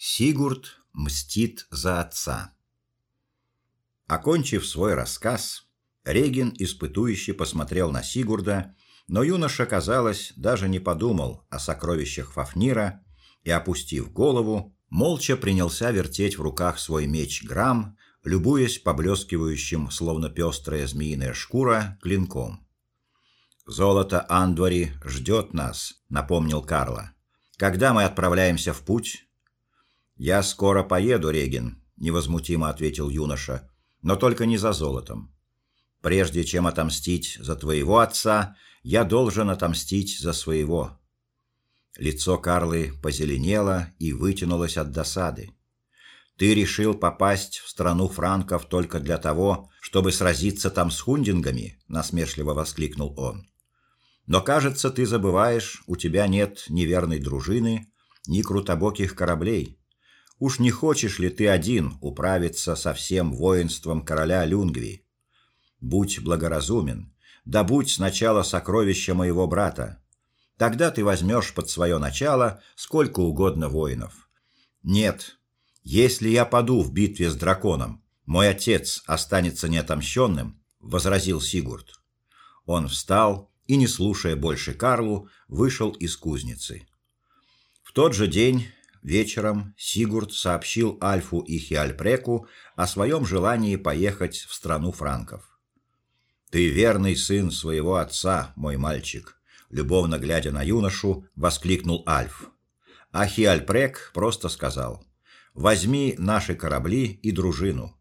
Сигурд мстит за отца. Окончив свой рассказ, Регин испытующе посмотрел на Сигурда, но юноша, казалось, даже не подумал о сокровищах Фафнира и, опустив голову, молча принялся вертеть в руках свой меч Грам, любуясь поблескивающим, словно пестрая змеиная шкура, клинком. Золото Андвари ждет нас, напомнил Карла. Когда мы отправляемся в путь? Я скоро поеду, Регин, невозмутимо ответил юноша, но только не за золотом. Прежде чем отомстить за твоего отца, я должен отомстить за своего. Лицо Карлы позеленело и вытянулось от досады. Ты решил попасть в страну франков только для того, чтобы сразиться там с хундингами, насмешливо воскликнул он. Но, кажется, ты забываешь, у тебя нет ни верной дружины, ни крутобоких кораблей. Уж не хочешь ли ты один управиться со всем воинством короля Люнгви? Будь благоразумен, добудь сначала сокровища моего брата. Тогда ты возьмешь под свое начало сколько угодно воинов. Нет, если я паду в битве с драконом, мой отец останется неотомщенным, возразил Сигурд. Он встал и, не слушая больше Карлу, вышел из кузницы. В тот же день Вечером Сигурд сообщил Альфу и Хиальпреку о своем желании поехать в страну франков. Ты верный сын своего отца, мой мальчик, любовно глядя на юношу, воскликнул Альф. А Хиальпрек просто сказал: "Возьми наши корабли и дружину.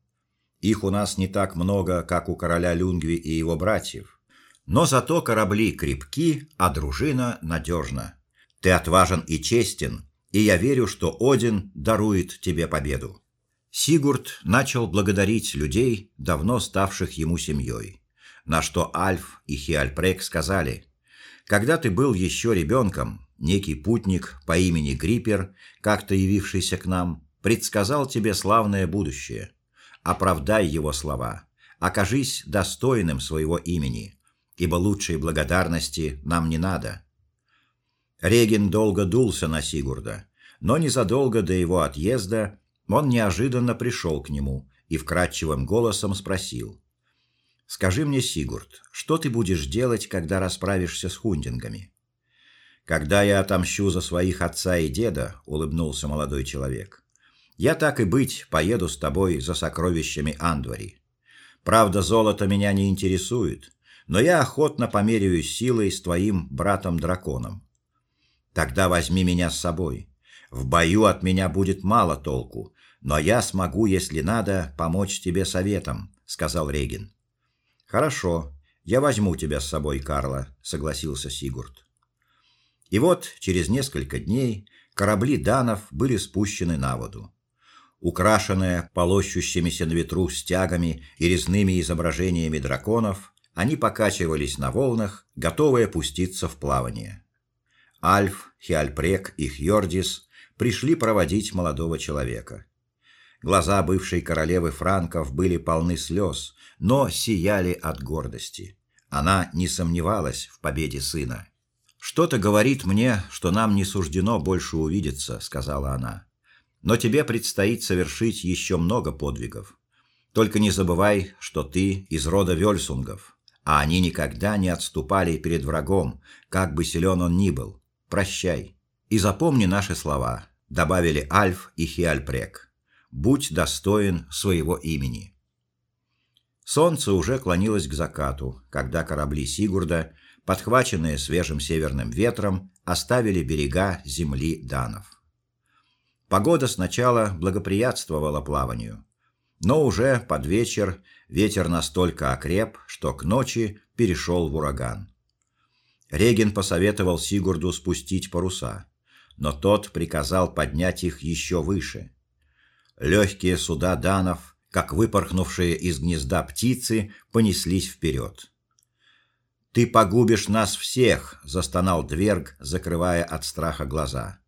Их у нас не так много, как у короля Люнгви и его братьев, но зато корабли крепки, а дружина надежна. Ты отважен и честен, и я верю, что Один дарует тебе победу. Сигурд начал благодарить людей, давно ставших ему семьей, на что Альф и Хиальпрек сказали: "Когда ты был еще ребенком, некий путник по имени Гриппер, как-то явившийся к нам, предсказал тебе славное будущее. Оправдай его слова. Окажись достойным своего имени, ибо лучшей благодарности нам не надо". Реген долго дулся на Сигурда, но незадолго до его отъезда он неожиданно пришел к нему и вкрадчивым голосом спросил: "Скажи мне, Сигурд, что ты будешь делать, когда расправишься с хундингами?" "Когда я отомщу за своих отца и деда", улыбнулся молодой человек. "Я так и быть поеду с тобой за сокровищами Андвари. Правда, золото меня не интересует, но я охотно померяюсь силой с твоим братом-драконом. Тогда возьми меня с собой. В бою от меня будет мало толку, но я смогу, если надо, помочь тебе советом, сказал Регин. Хорошо, я возьму тебя с собой, Карла, согласился Сигурд. И вот через несколько дней корабли данов были спущены на воду. Украшенные полощущимися на ветру стягами и резными изображениями драконов, они покачивались на волнах, готовые пуститься в плавание. Альф, Хиальпрек и Хьордис пришли проводить молодого человека. Глаза бывшей королевы франков были полны слез, но сияли от гордости. Она не сомневалась в победе сына. Что-то говорит мне, что нам не суждено больше увидеться, сказала она. Но тебе предстоит совершить еще много подвигов. Только не забывай, что ты из рода Вельсунгов, а они никогда не отступали перед врагом, как бы силен он ни был. Прощай. И запомни наши слова, добавили Альф и Хиальпрек. Будь достоин своего имени. Солнце уже клонилось к закату, когда корабли Сигурда, подхваченные свежим северным ветром, оставили берега земли данов. Погода сначала благоприятствовала плаванию, но уже под вечер ветер настолько окреп, что к ночи перешел в ураган. Реген посоветовал Сигурду спустить паруса, но тот приказал поднять их еще выше. Легкие суда данов, как выпорхнувшие из гнезда птицы, понеслись вперед. Ты погубишь нас всех, застонал Дверг, закрывая от страха глаза.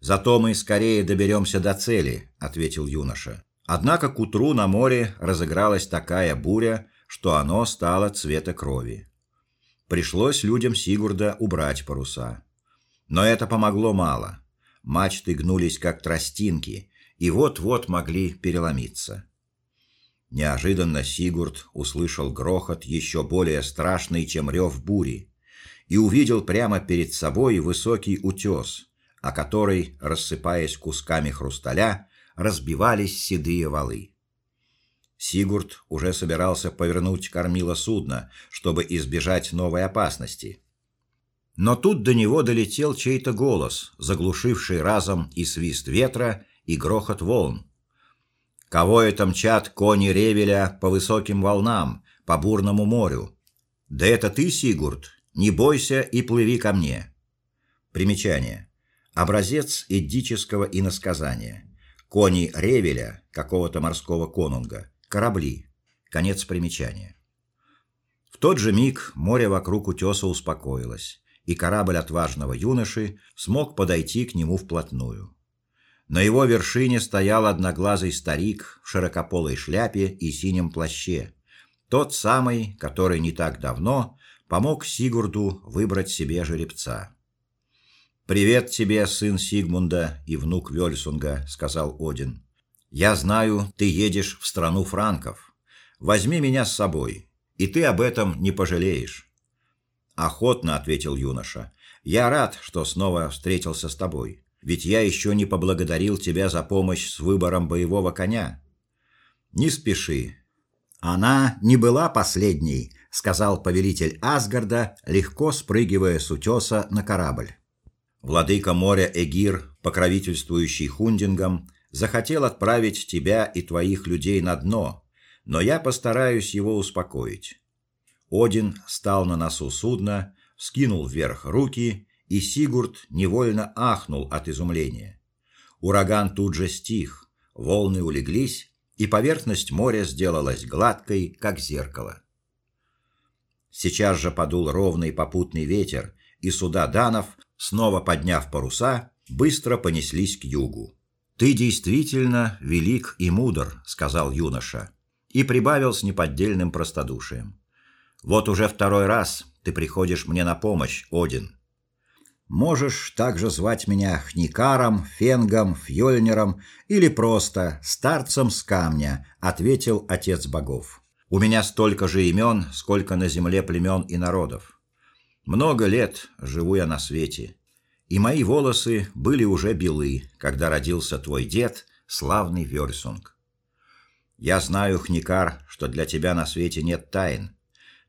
Зато мы скорее доберемся до цели, ответил юноша. Однако к утру на море разыгралась такая буря, что оно стало цвета крови. Пришлось людям Сигурда убрать паруса. Но это помогло мало. мачты гнулись как тростинки и вот-вот могли переломиться. Неожиданно Сигурд услышал грохот еще более страшный, чем рев бури, и увидел прямо перед собой высокий утес, о который, рассыпаясь кусками хрусталя, разбивались седые валы. Сигурд уже собирался повернуть кормило судна, чтобы избежать новой опасности. Но тут до него долетел чей-то голос, заглушивший разом и свист ветра, и грохот волн. Кого это мчат кони Ревеля по высоким волнам, по бурному морю? Да это ты, Сигурд, не бойся и плыви ко мне. Примечание. Образец эдического иносказания. Кони Ревеля, какого-то морского конунга, корабли. Конец примечания. В тот же миг море вокруг утеса успокоилось, и корабль отважного юноши смог подойти к нему вплотную. На его вершине стоял одноглазый старик в широкополой шляпе и синем плаще, тот самый, который не так давно помог Сигурду выбрать себе жеребца. Привет тебе, сын Сигмунда и внук Вёльсунга, сказал Один. Я знаю, ты едешь в страну франков. Возьми меня с собой, и ты об этом не пожалеешь. Охотно ответил юноша. Я рад, что снова встретился с тобой. Ведь я еще не поблагодарил тебя за помощь с выбором боевого коня. Не спеши. Она не была последней, сказал повелитель Асгарда, легко спрыгивая с утеса на корабль. Владыка моря Эгир, покровительствующий хундингам, захотел отправить тебя и твоих людей на дно, но я постараюсь его успокоить. Один стал на носу судна, скинул вверх руки, и Сигурд невольно ахнул от изумления. Ураган тут же стих, волны улеглись, и поверхность моря сделалась гладкой, как зеркало. Сейчас же подул ровный попутный ветер, и суда данов, снова подняв паруса, быстро понеслись к югу. Ты действительно велик и мудр, сказал юноша и прибавил с неподдельным простодушием. Вот уже второй раз ты приходишь мне на помощь, Один. Можешь также звать меня Хникаром, Фенгом, Фьёльнером или просто старцем с камня, ответил отец богов. У меня столько же имен, сколько на земле племен и народов. Много лет живу я на свете и мои волосы были уже белы, когда родился твой дед, славный Вёрсунг. Я знаю, Хникар, что для тебя на свете нет тайн.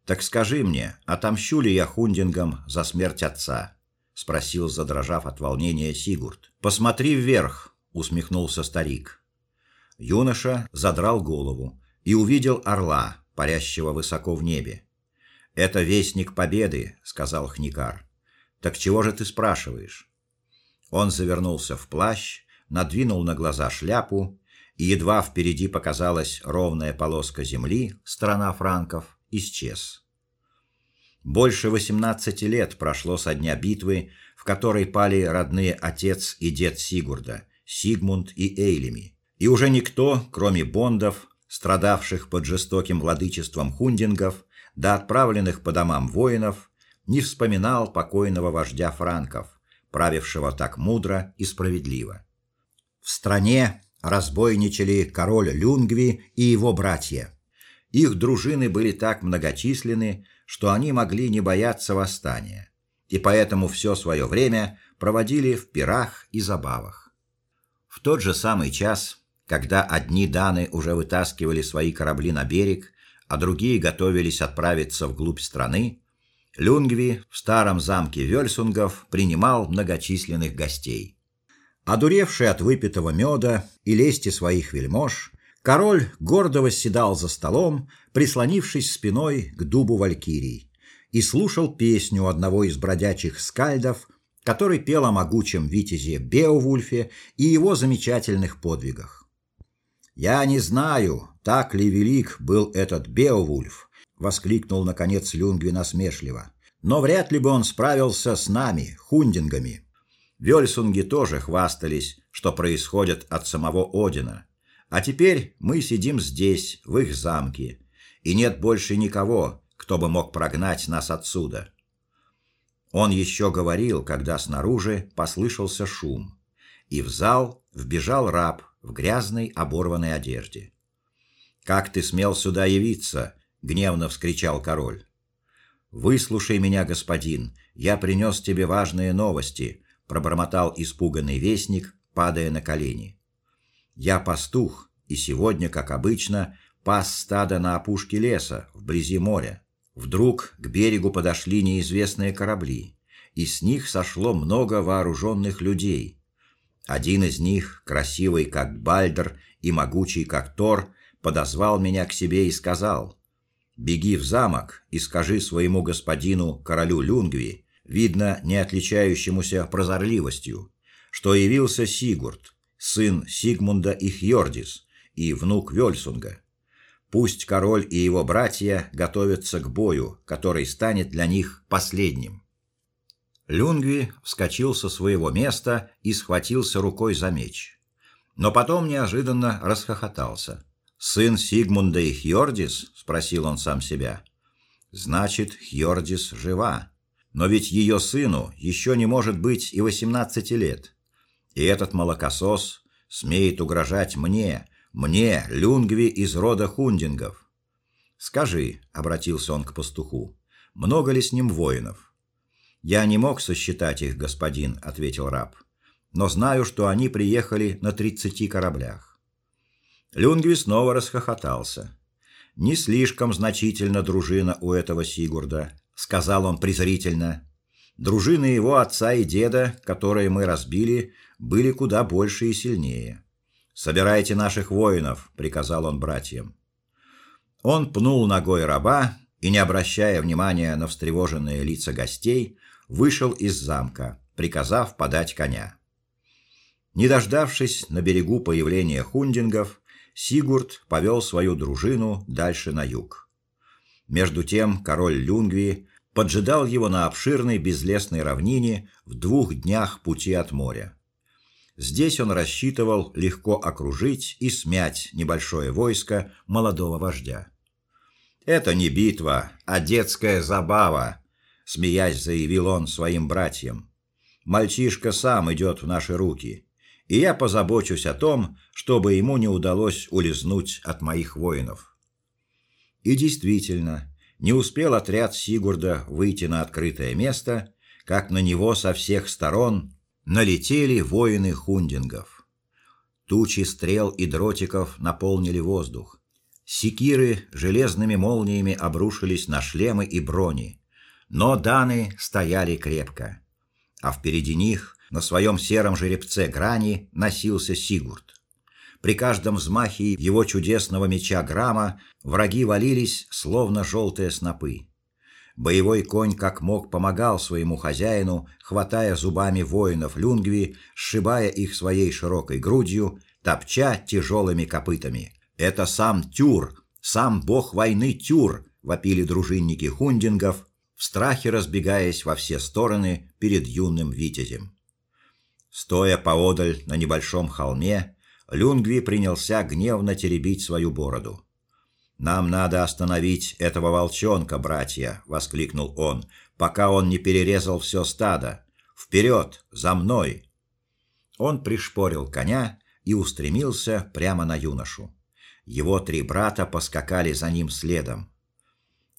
Так скажи мне, отомщу ли я хундингам за смерть отца? спросил, задрожав от волнения Сигурд. Посмотри вверх, усмехнулся старик. Юноша задрал голову и увидел орла, парящего высоко в небе. Это вестник победы, сказал Хникар. Так чего же ты спрашиваешь? Он завернулся в плащ, надвинул на глаза шляпу, и едва впереди показалась ровная полоска земли, страна франков, исчез. Больше восемнадцати лет прошло со дня битвы, в которой пали родные отец и дед Сигурда, Сигмунд и Эйлими, и уже никто, кроме бондов, страдавших под жестоким владычеством хундингов, да отправленных по домам воинов, не вспоминал покойного вождя франков, правившего так мудро и справедливо. В стране разбойничали король Люнгви и его братья. Их дружины были так многочисленны, что они могли не бояться восстания, и поэтому все свое время проводили в пирах и забавах. В тот же самый час, когда одни даны уже вытаскивали свои корабли на берег, а другие готовились отправиться вглубь страны, Люнгви в старом замке Вельсунгов принимал многочисленных гостей. Одуревший от выпитого меда и лести своих вельмож, король гордо восседал за столом, прислонившись спиной к дубу валькирий, и слушал песню одного из бродячих скальдов, который пел о могучем витязе Беовульфе и его замечательных подвигах. Я не знаю, так ли велик был этот Беовульф, воскликнул наконец Люнгви насмешливо. Но вряд ли бы он справился с нами, хундингами. Вельсунги тоже хвастались, что происходят от самого Одина. А теперь мы сидим здесь, в их замке, и нет больше никого, кто бы мог прогнать нас отсюда. Он еще говорил, когда снаружи послышался шум. и в зал вбежал раб в грязной оборванной одежде. Как ты смел сюда явиться? Гневно вскричал король. Выслушай меня, господин, я принес тебе важные новости, пробормотал испуганный вестник, падая на колени. Я пастух, и сегодня, как обычно, пас стадо на опушке леса, вблизи моря. Вдруг к берегу подошли неизвестные корабли, и с них сошло много вооруженных людей. Один из них, красивый как Бальдер и могучий как Тор, подозвал меня к себе и сказал: "Беги в замок и скажи своему господину королю Люнгви, видно, не отличающемуся прозорливостью, что явился Сигурд, сын Сигмунда и Хьордис и внук Вёльсунга. Пусть король и его братья готовятся к бою, который станет для них последним". Люнгви вскочил со своего места и схватился рукой за меч. Но потом неожиданно расхохотался. Сын Сигмунда и Хьордис, спросил он сам себя. Значит, Хьордис жива. Но ведь ее сыну еще не может быть и восемнадцати лет. И этот молокосос смеет угрожать мне, мне, Люнгви из рода Хундингов. Скажи, обратился он к пастуху. Много ли с ним воинов? Я не мог сосчитать их, господин, ответил раб. Но знаю, что они приехали на тридцати кораблях. Люнгви снова расхохотался. Не слишком значительна дружина у этого Сигурда, сказал он презрительно. Дружины его отца и деда, которые мы разбили, были куда больше и сильнее. Собирайте наших воинов, приказал он братьям. Он пнул ногой раба и, не обращая внимания на встревоженные лица гостей, вышел из замка, приказав подать коня. Не дождавшись на берегу появления хундингов, Сигурд повел свою дружину дальше на юг. Между тем король Люнгви поджидал его на обширной безлесной равнине в двух днях пути от моря. Здесь он рассчитывал легко окружить и смять небольшое войско молодого вождя. Это не битва, а детская забава, смеясь заявил он своим братьям. Мальчишка сам идет в наши руки и я позабочусь о том, чтобы ему не удалось улизнуть от моих воинов. И действительно, не успел отряд Сигурда выйти на открытое место, как на него со всех сторон налетели воины хундингов. Тучи стрел и дротиков наполнили воздух. Секиры железными молниями обрушились на шлемы и брони, но даны стояли крепко, а впереди них на своем сером жеребце Грани носился Сигурд. При каждом взмахе его чудесного меча Грама враги валились, словно желтые снопы. Боевой конь как мог помогал своему хозяину, хватая зубами воинов Люнгви, сшибая их своей широкой грудью, топча тяжелыми копытами. Это сам Тюр, сам бог войны Тюр, вопили дружинники хундингов, в страхе разбегаясь во все стороны перед юным витязем. Стоя поодаль на небольшом холме, Люнгви принялся гневно теребить свою бороду. Нам надо остановить этого волчонка, братья, воскликнул он, пока он не перерезал все стадо. Вперед, за мной. Он пришпорил коня и устремился прямо на юношу. Его три брата поскакали за ним следом.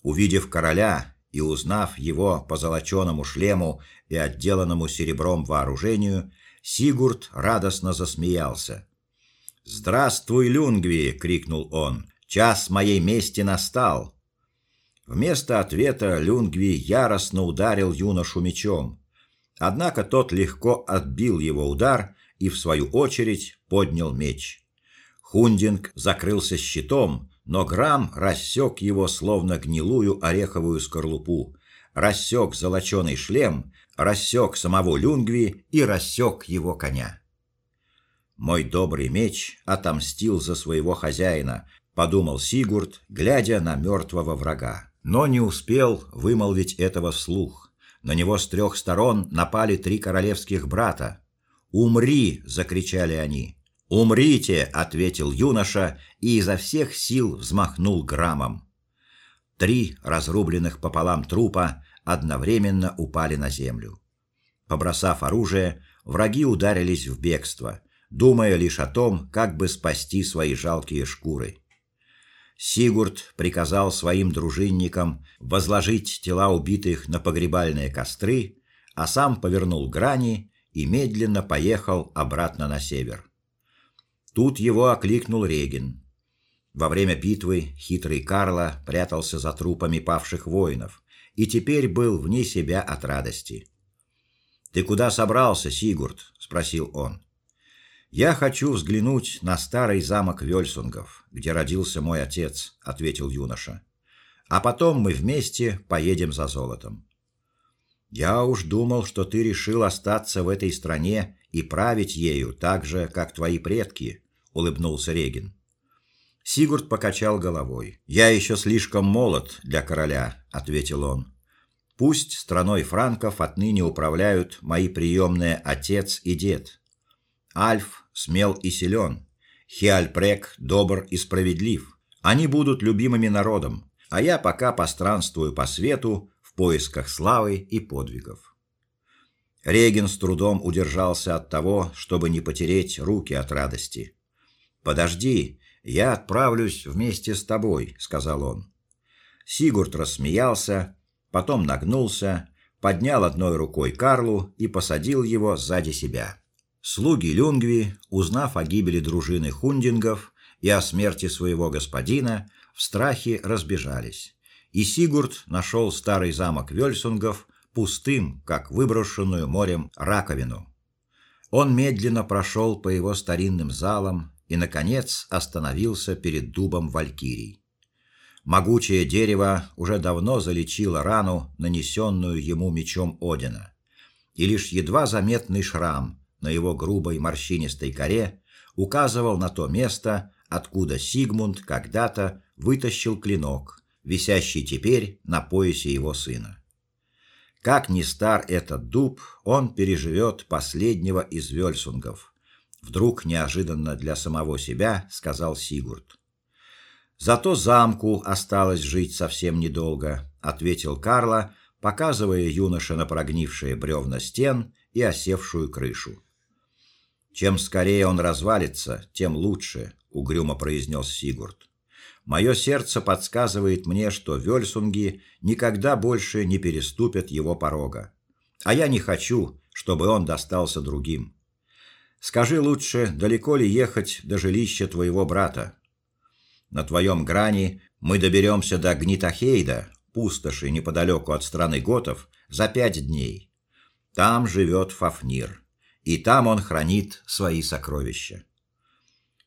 Увидев короля и узнав его по золоченому шлему и отделанному серебром вооружению, Сигурд радостно засмеялся. "Здравствуй, Люнгви!" крикнул он. "Час моей мести настал". Вместо ответа Люнгви яростно ударил юношу мечом. Однако тот легко отбил его удар и в свою очередь поднял меч. Хундинг закрылся щитом, но Грам рассек его словно гнилую ореховую скорлупу, рассек золоченый шлем рассек самого Люнгви и рассек его коня. Мой добрый меч отомстил за своего хозяина, подумал Сигурд, глядя на мертвого врага, но не успел вымолвить этого вслух. На него с трех сторон напали три королевских брата. "Умри!" закричали они. "Умрите!" ответил юноша и изо всех сил взмахнул грамом. Три разрубленных пополам трупа одновременно упали на землю. Побросав оружие, враги ударились в бегство, думая лишь о том, как бы спасти свои жалкие шкуры. Сигурд приказал своим дружинникам возложить тела убитых на погребальные костры, а сам повернул грани и медленно поехал обратно на север. Тут его окликнул Регин. Во время битвы хитрый Карло прятался за трупами павших воинов и теперь был вне себя от радости. Ты куда собрался, Сигурд? спросил он. Я хочу взглянуть на старый замок Вельсунгов, где родился мой отец, ответил юноша. А потом мы вместе поедем за золотом. Я уж думал, что ты решил остаться в этой стране и править ею так же, как твои предки, улыбнулся Регин. Сигурд покачал головой. Я еще слишком молод для короля, ответил он. Пусть страной франков отныне управляют мои приемные отец и дед. Альф смел и силен, Хиальпрек добр и справедлив. Они будут любимыми народом, а я пока постранствую по свету в поисках славы и подвигов. Реген с трудом удержался от того, чтобы не потереть руки от радости. Подожди, я отправлюсь вместе с тобой, сказал он. Сигурд рассмеялся, потом нагнулся, поднял одной рукой Карлу и посадил его сзади себя. Слуги Люнгви, узнав о гибели дружины хундингов и о смерти своего господина, в страхе разбежались. И Сигурд нашел старый замок Вельсунгов пустым, как выброшенную морем раковину. Он медленно прошел по его старинным залам и наконец остановился перед дубом валькирий. Могучее дерево уже давно залечило рану, нанесенную ему мечом Одина, и лишь едва заметный шрам на его грубой морщинистой коре указывал на то место, откуда Сигмунд когда-то вытащил клинок, висящий теперь на поясе его сына. Как ни стар этот дуб, он переживет последнего из вельсунгов. Вдруг неожиданно для самого себя сказал Сигурд. Зато замку осталось жить совсем недолго, ответил Карла, показывая юноше на прогнившие бревна стен и осевшую крышу. Чем скорее он развалится, тем лучше, угрюмо произнес Сигурд. Мое сердце подсказывает мне, что вельсунги никогда больше не переступят его порога. А я не хочу, чтобы он достался другим. Скажи лучше, далеко ли ехать до жилища твоего брата? На твоем грани мы доберемся до Гнитахейда, пустоши неподалеку от страны готов, за пять дней. Там живет Фафнир и там он хранит свои сокровища.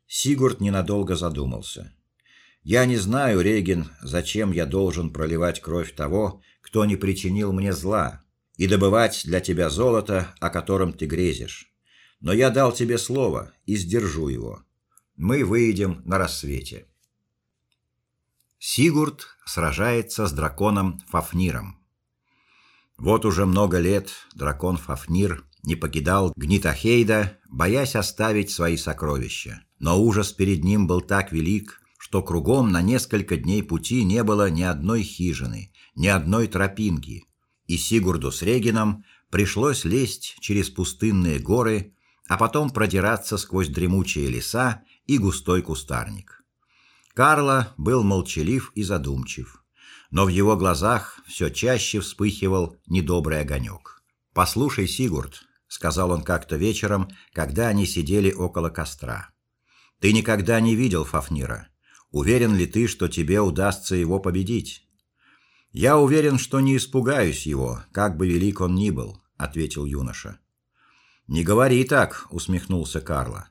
Сигурд ненадолго задумался. Я не знаю, Реген, зачем я должен проливать кровь того, кто не причинил мне зла, и добывать для тебя золото, о котором ты грезишь. Но я дал тебе слово и сдержу его. Мы выйдем на рассвете. Сигурд сражается с драконом Фафниром. Вот уже много лет дракон Фафнир не покидал Гнитахейда, боясь оставить свои сокровища. Но ужас перед ним был так велик, что кругом на несколько дней пути не было ни одной хижины, ни одной тропинки, и Сигурду с Регином пришлось лезть через пустынные горы, а потом продираться сквозь дремучие леса и густой кустарник. Карло был молчалив и задумчив, но в его глазах все чаще вспыхивал недобрый огонек. Послушай, Сигурд, сказал он как-то вечером, когда они сидели около костра. Ты никогда не видел Фафнира. Уверен ли ты, что тебе удастся его победить? Я уверен, что не испугаюсь его, как бы велик он ни был, ответил юноша. Не говори так, усмехнулся Карло.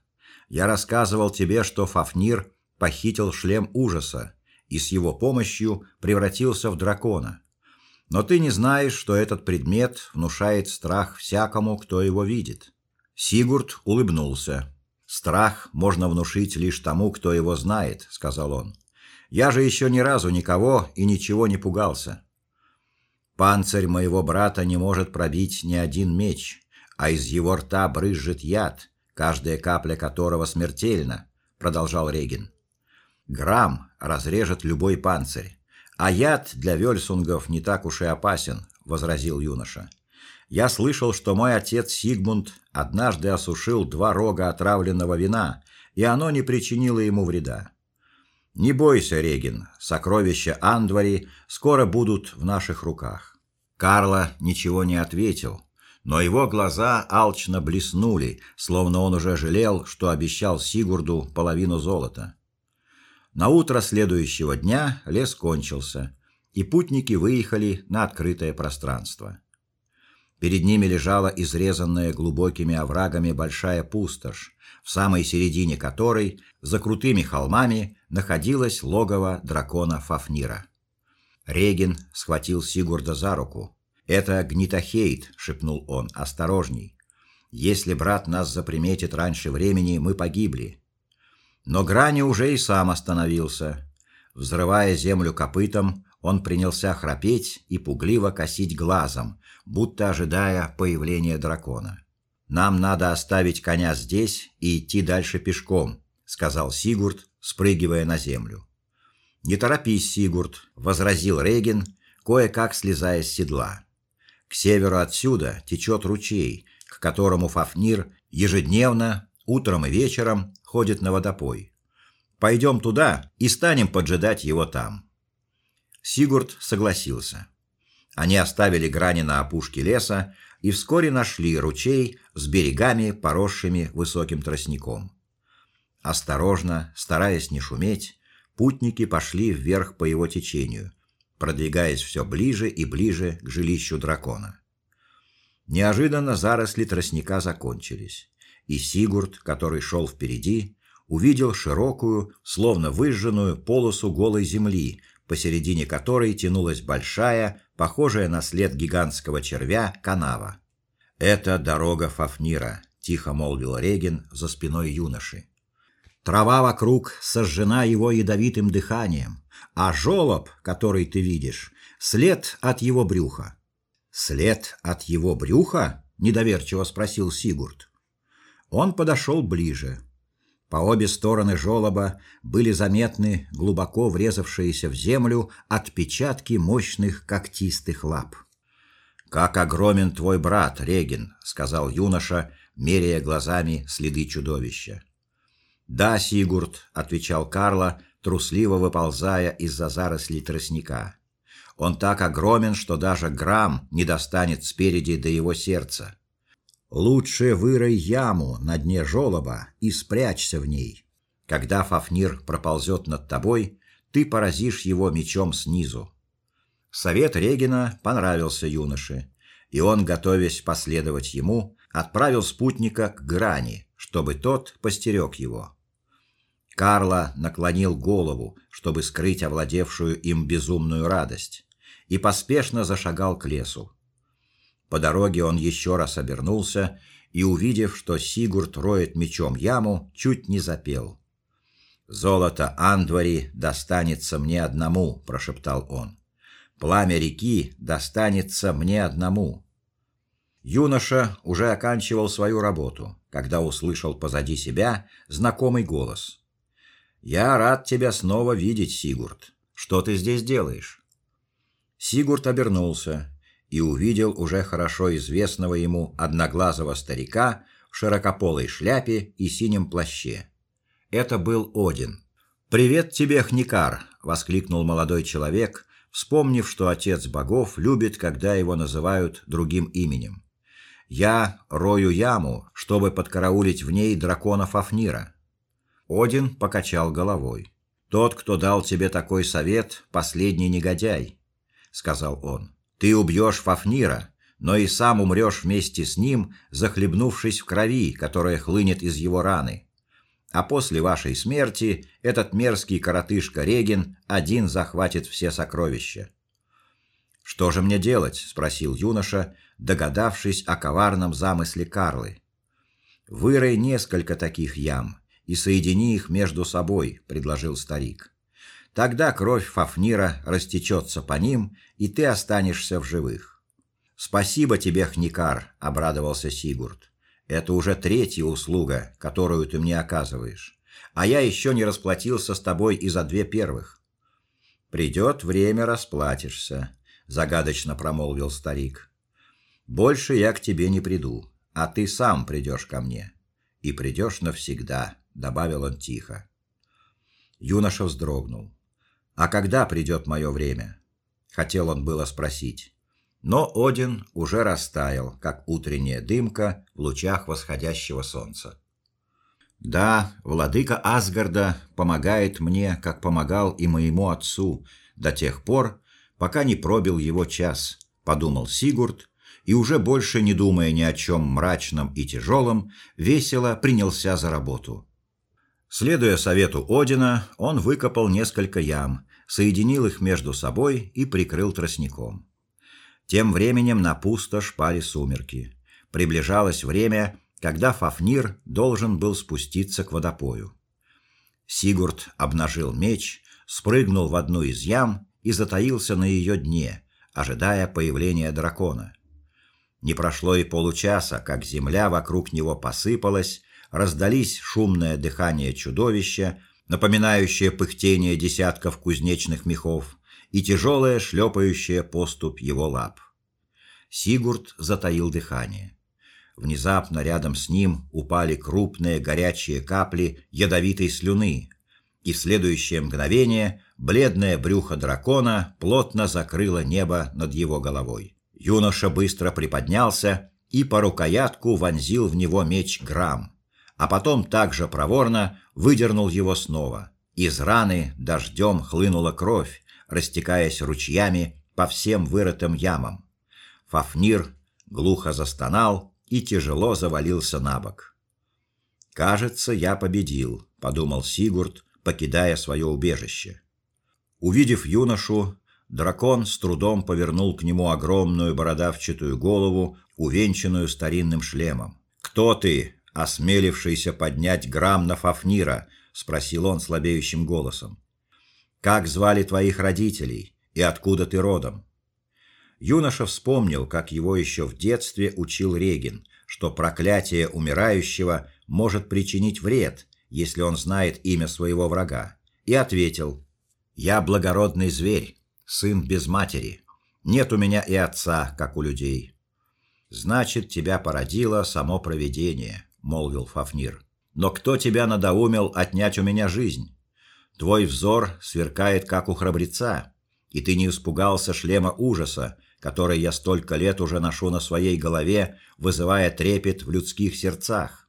Я рассказывал тебе, что Фафнир похитил шлем ужаса и с его помощью превратился в дракона. Но ты не знаешь, что этот предмет внушает страх всякому, кто его видит. Сигурд улыбнулся. Страх можно внушить лишь тому, кто его знает, сказал он. Я же еще ни разу никого и ничего не пугался. Панцирь моего брата не может пробить ни один меч, а из его рта брызжет яд, каждая капля которого смертельна, продолжал Регин. Грамм разрежет любой панцирь. А яд для вельсунгов не так уж и опасен, возразил юноша. Я слышал, что мой отец Сигмунд однажды осушил два рога отравленного вина, и оно не причинило ему вреда. Не бойся, Регин, сокровища Андвари скоро будут в наших руках. Карла ничего не ответил, но его глаза алчно блеснули, словно он уже жалел, что обещал Сигурду половину золота. На утро следующего дня лес кончился, и путники выехали на открытое пространство. Перед ними лежала изрезанная глубокими оврагами большая пустошь, в самой середине которой, за крутыми холмами, находилось логово дракона Фафнира. Регин схватил Сигурда за руку. "Это Гнитахейт", шепнул он. "Осторожней. Если брат нас заприметит раньше времени, мы погибли". Но Грани уже и сам остановился. Взрывая землю копытом, он принялся храпеть и пугливо косить глазом, будто ожидая появления дракона. Нам надо оставить коня здесь и идти дальше пешком, сказал Сигурд, спрыгивая на землю. Не торопись, Сигурд, возразил Реген, кое-как слезая с седла. К северу отсюда течет ручей, к которому Фафнир ежедневно, утром и вечером ходит на водопой. Пойдем туда и станем поджидать его там. Сигурд согласился. Они оставили грани на опушке леса и вскоре нашли ручей с берегами, поросшими высоким тростником. Осторожно, стараясь не шуметь, путники пошли вверх по его течению, продвигаясь все ближе и ближе к жилищу дракона. Неожиданно заросли тростника закончились, и Сигурд, который шел впереди, увидел широкую, словно выжженную полосу голой земли, посередине которой тянулась большая, похожая на след гигантского червя, канава. Это дорога Фафнира, тихо молвил Реген за спиной юноши. Трава вокруг сожжена его ядовитым дыханием, а жолоб, который ты видишь, след от его брюха. След от его брюха? недоверчиво спросил Сигурд. Он подошел ближе. По обе стороны желоба были заметны глубоко врезавшиеся в землю отпечатки мощных когтистых лап. Как огромен твой брат, Реген, сказал юноша, меряя глазами следы чудовища. Да, Сигурд, отвечал Карла, трусливо выползая из-за зарослей тростника. Он так огромен, что даже грамм не достанет спереди до его сердца. Лучше вырой яму на дне желоба и спрячься в ней. Когда Фафнир проползет над тобой, ты поразишь его мечом снизу. Совет Регина понравился юноше, и он, готовясь последовать ему, отправил спутника к грани, чтобы тот постерег его. Карла наклонил голову, чтобы скрыть овладевшую им безумную радость, и поспешно зашагал к лесу. По дороге он еще раз обернулся и, увидев, что Сигурд роет мечом яму, чуть не запел. Золото Андвари достанется мне одному, прошептал он. Пламя реки достанется мне одному. Юноша уже оканчивал свою работу, когда услышал позади себя знакомый голос. Я рад тебя снова видеть, Сигурд. Что ты здесь делаешь? Сигурд обернулся и увидел уже хорошо известного ему одноглазого старика в широкополой шляпе и синем плаще. Это был Один. "Привет тебе, Хникар", воскликнул молодой человек, вспомнив, что отец богов любит, когда его называют другим именем. "Я рою яму, чтобы подкараулить в ней драконов Афнира". Один покачал головой. "Тот, кто дал тебе такой совет, последний негодяй", сказал он. Ты убьешь Фафнира, но и сам умрешь вместе с ним, захлебнувшись в крови, которая хлынет из его раны. А после вашей смерти этот мерзкий коротышка Реген один захватит все сокровища. Что же мне делать, спросил юноша, догадавшись о коварном замысле Карлы. Вырой несколько таких ям и соедини их между собой, предложил старик. Тогда кровь Фафнира растечется по ним, и ты останешься в живых. Спасибо тебе, Хникар, обрадовался Сигурд. Это уже третья услуга, которую ты мне оказываешь, а я еще не расплатился с тобой и за две первых. Придет время расплатишься, загадочно промолвил старик. Больше я к тебе не приду, а ты сам придешь ко мне. И придешь навсегда, добавил он тихо. Юноша вздрогнул. А когда придет мое время? хотел он было спросить. Но Один уже растаял, как утренняя дымка в лучах восходящего солнца. Да, владыка Асгарда помогает мне, как помогал и моему отцу, до тех пор, пока не пробил его час, подумал Сигурд, и уже больше не думая ни о чем мрачном и тяжелом, весело принялся за работу. Следуя совету Одина, он выкопал несколько ям, соединил их между собой и прикрыл тростником. Тем временем на пустошь пали сумерки. Приближалось время, когда Фафнир должен был спуститься к водопою. Сигурд обнажил меч, спрыгнул в одну из ям и затаился на ее дне, ожидая появления дракона. Не прошло и получаса, как земля вокруг него посыпалась, раздались шумное дыхание чудовища, напоминающее пыхтение десятков кузнечных мехов, и тяжелая шлепающая поступь его лап. Сигурд затаил дыхание. Внезапно рядом с ним упали крупные горячие капли ядовитой слюны, и в следующее мгновение бледное брюхо дракона плотно закрыло небо над его головой. Юноша быстро приподнялся и по рукоятку вонзил в него меч Грам, а потом также проворно выдернул его снова. Из раны дождем хлынула кровь, растекаясь ручьями по всем вырытым ямам. Фафнир глухо застонал и тяжело завалился на бок. Кажется, я победил, подумал Сигурд, покидая свое убежище. Увидев юношу, дракон с трудом повернул к нему огромную бородавчатую голову, увенчанную старинным шлемом. Кто ты, осмелившийся поднять грамм на Фафнира? спросил он слабеющим голосом. Как звали твоих родителей и откуда ты родом? Юноша вспомнил, как его еще в детстве учил Регин, что проклятие умирающего может причинить вред, если он знает имя своего врага, и ответил: "Я благородный зверь, сын без матери. Нет у меня и отца, как у людей". Значит, тебя породило само провидение, молвил Фафнир. Но кто тебя надоумил отнять у меня жизнь? Твой взор сверкает как у храбреца, и ты не испугался шлема ужаса, который я столько лет уже ношу на своей голове, вызывая трепет в людских сердцах.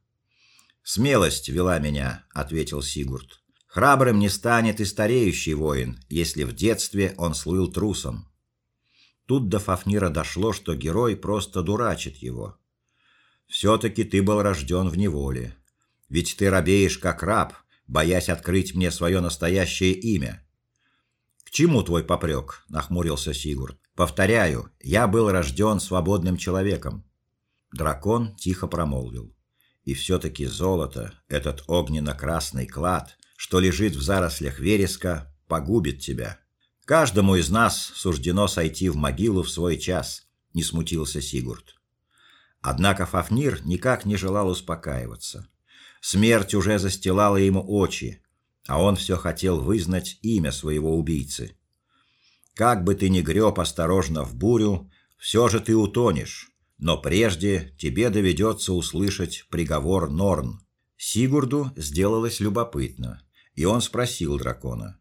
Смелость вела меня, ответил Сигурд. Храбрым не станет и стареющий воин, если в детстве он слыл трусом. Тут до Фафнира дошло, что герой просто дурачит его. Все таки ты был рожден в неволе. Ведь ты робеешь как раб, боясь открыть мне свое настоящее имя. К чему твой попрек?» – нахмурился Сигурд. Повторяю, я был рожден свободным человеком. Дракон тихо промолвил: "И все таки золото, этот огненно-красный клад, что лежит в зарослях вереска, погубит тебя. Каждому из нас суждено сойти в могилу в свой час", не смутился Сигурд. Однако Фафнир никак не желал успокаиваться. Смерть уже застилала ему очи, а он все хотел вызнать имя своего убийцы. Как бы ты ни греб осторожно в бурю, все же ты утонешь. Но прежде тебе доведется услышать приговор Норн. Сигурду сделалось любопытно, и он спросил дракона: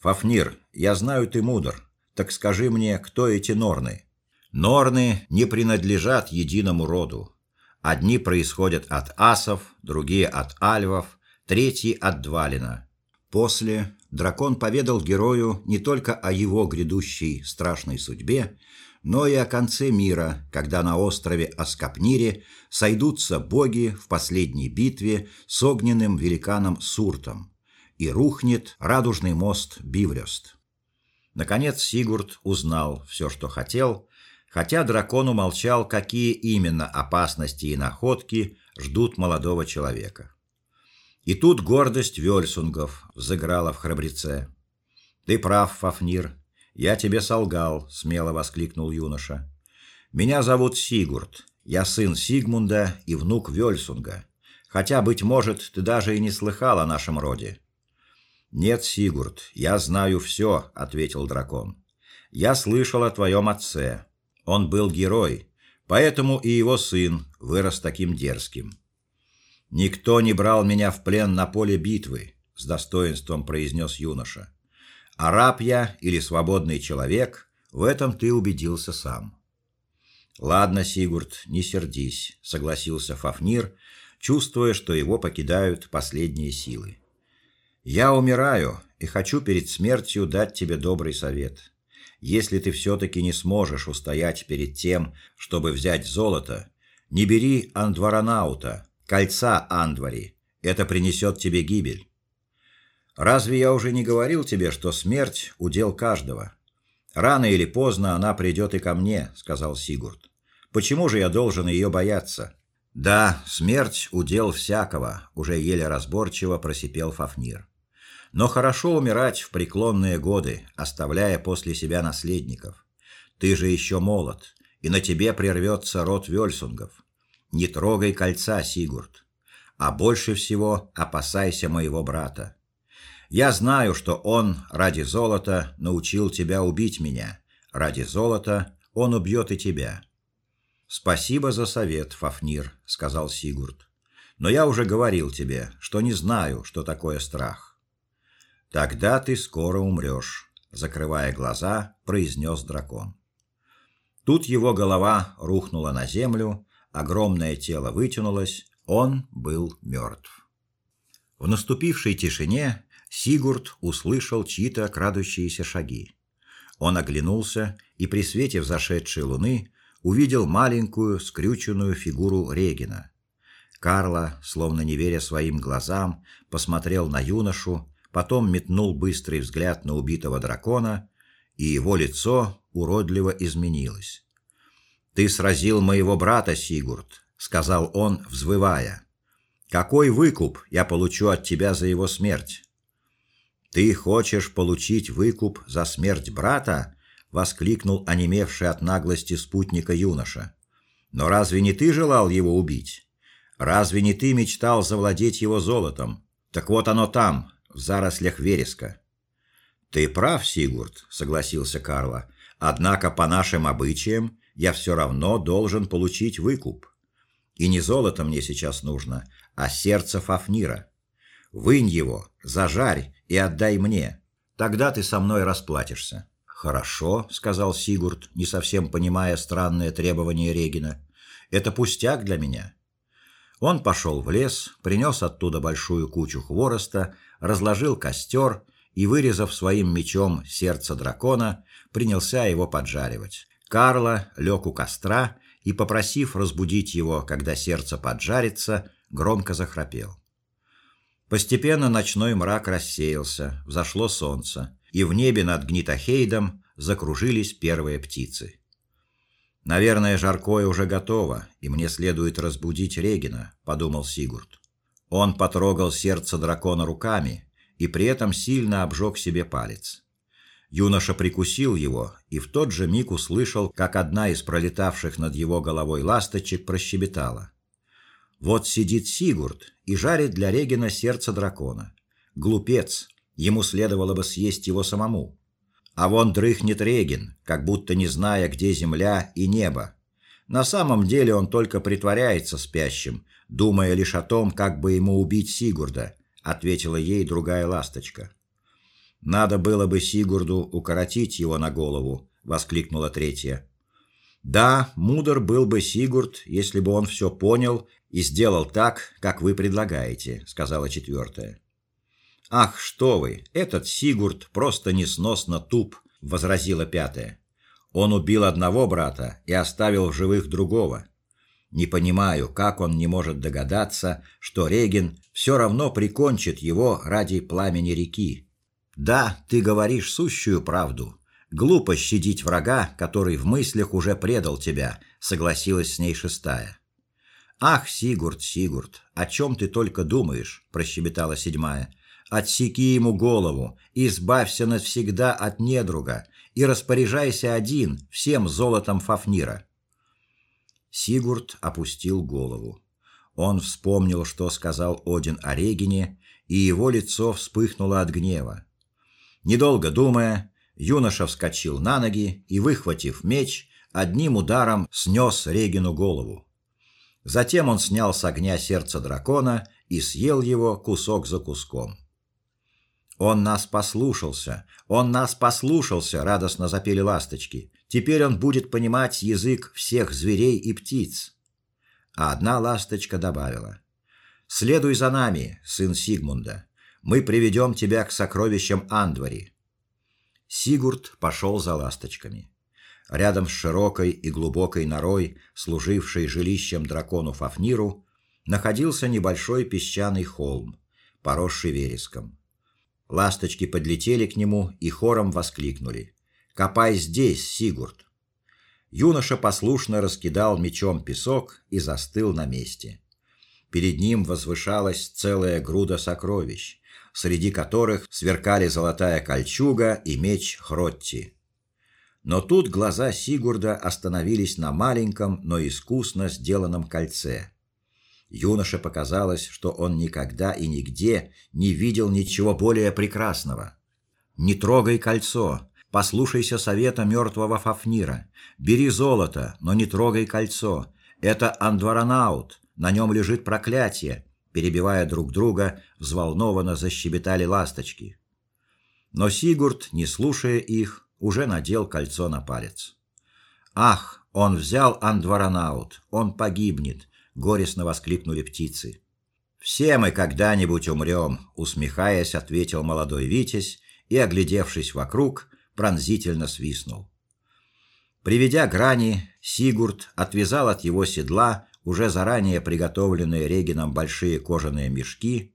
"Фафнир, я знаю, ты мудр. Так скажи мне, кто эти Норны?" Норны не принадлежат единому роду. Одни происходят от асов, другие от альвов, третьи от двалина. После дракон поведал герою не только о его грядущей страшной судьбе, но и о конце мира, когда на острове Аскапнире сойдутся боги в последней битве с огненным великаном Суртом, и рухнет радужный мост Биврёст. Наконец Сигурд узнал все, что хотел, хотя дракон умолчал, какие именно опасности и находки ждут молодого человека. И тут гордость Вёльсунгов взыграла в храбреце. Ты прав, Фафнир. Я тебе солгал, смело воскликнул юноша. Меня зовут Сигурд. Я сын Сигмунда и внук Вёльсунга. Хотя быть может, ты даже и не слыхал о нашем роде. Нет, Сигурд, я знаю все, ответил дракон. Я слышал о твоем отце. Он был герой, Поэтому и его сын вырос таким дерзким. Никто не брал меня в плен на поле битвы, с достоинством произнес юноша. А раб я или свободный человек, в этом ты убедился сам. Ладно, Сигурд, не сердись, согласился Фафнир, чувствуя, что его покидают последние силы. Я умираю и хочу перед смертью дать тебе добрый совет. Если ты все таки не сможешь устоять перед тем, чтобы взять золото, не бери Андваранаута, кольца Андвари. Это принесет тебе гибель. Разве я уже не говорил тебе, что смерть удел каждого? Рано или поздно она придет и ко мне, сказал Сигурд. Почему же я должен ее бояться? Да, смерть удел всякого, уже еле разборчиво просипел Фафнир. Но хорошо умирать в преклонные годы, оставляя после себя наследников. Ты же еще молод, и на тебе прервется род Вельсунгов. Не трогай кольца, Сигурд, а больше всего опасайся моего брата. Я знаю, что он ради золота научил тебя убить меня. Ради золота он убьет и тебя. Спасибо за совет, Фафнир, сказал Сигурд. Но я уже говорил тебе, что не знаю, что такое страх. Тогда ты скоро умрёшь», — закрывая глаза, произнёс дракон. Тут его голова рухнула на землю, огромное тело вытянулось, он был мёртв. В наступившей тишине Сигурд услышал чьи-то крадущиеся шаги. Он оглянулся и при свете взошедшей луны увидел маленькую скрюченную фигуру Регина. Карла, словно не веря своим глазам, посмотрел на юношу, потом метнул быстрый взгляд на убитого дракона, и его лицо уродливо изменилось. Ты сразил моего брата, Сигурд, сказал он, взвывая. Какой выкуп я получу от тебя за его смерть? Ты хочешь получить выкуп за смерть брата? воскликнул онемевший от наглости спутника юноша. Но разве не ты желал его убить? Разве не ты мечтал завладеть его золотом? Так вот оно там, в зарослях вереска. Ты прав, Сигурд, согласился Карла. Однако по нашим обычаям я все равно должен получить выкуп. И не золото мне сейчас нужно, а сердце Фафнира. Вынь его, зажарь и отдай мне. Тогда ты со мной расплатишься. Хорошо, сказал Сигурд, не совсем понимая странное требование Регина. Это пустяк для меня. Он пошел в лес, принес оттуда большую кучу хвороста, разложил костер и, вырезав своим мечом сердце дракона, принялся его поджаривать. Карла лег у костра и, попросив разбудить его, когда сердце поджарится, громко захрапел. Постепенно ночной мрак рассеялся, взошло солнце, и в небе над Гнитохейдом закружились первые птицы. Наверное, жаркое уже готово, и мне следует разбудить Регина, подумал Сигурд. Он потрогал сердце дракона руками и при этом сильно обжег себе палец. Юноша прикусил его и в тот же миг услышал, как одна из пролетавших над его головой ласточек прощебетала: "Вот сидит Сигурд и жарит для Регина сердце дракона. Глупец, ему следовало бы съесть его самому. А вон дрыхнет Регин, как будто не зная, где земля и небо. На самом деле он только притворяется спящим, думая лишь о том, как бы ему убить Сигурда, ответила ей другая ласточка. Надо было бы Сигурду укоротить его на голову, воскликнула третья. Да, мудр был бы Сигурд, если бы он все понял и сделал так, как вы предлагаете, сказала четвертая. Ах, что вы? Этот Сигурд просто несносно туп, возразила пятая. Он убил одного брата и оставил в живых другого. Не понимаю, как он не может догадаться, что Реген все равно прикончит его ради пламени реки. Да, ты говоришь сущую правду. Глупо щадить врага, который в мыслях уже предал тебя, согласилась с ней шестая. Ах, Сигурд, Сигурд, о чем ты только думаешь, прощебетала седьмая. Отсеки ему голову, избавься навсегда от недруга и распоряжайся один всем золотом Фафнира. Сигурд опустил голову. Он вспомнил, что сказал Один о Регине, и его лицо вспыхнуло от гнева. Недолго думая, юноша вскочил на ноги и, выхватив меч, одним ударом снес Регину голову. Затем он снял с огня сердце дракона и съел его кусок за куском. Он нас послушался, он нас послушался, радостно запели ласточки. Теперь он будет понимать язык всех зверей и птиц. А одна ласточка добавила: Следуй за нами, сын Сигмунда. Мы приведем тебя к сокровищам Андвари. Сигурд пошел за ласточками. Рядом с широкой и глубокой норой, служившей жилищем дракону Фафниру, находился небольшой песчаный холм, поросший вереском. Ласточки подлетели к нему и хором воскликнули: "Копай здесь, Сигурд!" Юноша послушно раскидал мечом песок и застыл на месте. Перед ним возвышалась целая груда сокровищ, среди которых сверкали золотая кольчуга и меч Хротти. Но тут глаза Сигурда остановились на маленьком, но искусно сделанном кольце. Юноше показалось, что он никогда и нигде не видел ничего более прекрасного. Не трогай кольцо, послушайся совета мертвого Фафнира. Бери золото, но не трогай кольцо. Это Андваранаут, на нем лежит проклятие. Перебивая друг друга, взволнованно защебетали ласточки. Но Сигурд, не слушая их, уже надел кольцо на палец. Ах, он взял Андваранаут, он погибнет, горестно воскликнули птицы. Все мы когда-нибудь умрем», — усмехаясь, ответил молодой витязь и, оглядевшись вокруг, пронзительно свистнул. Приведя грани, Сигурд отвязал от его седла уже заранее приготовленные Регином большие кожаные мешки.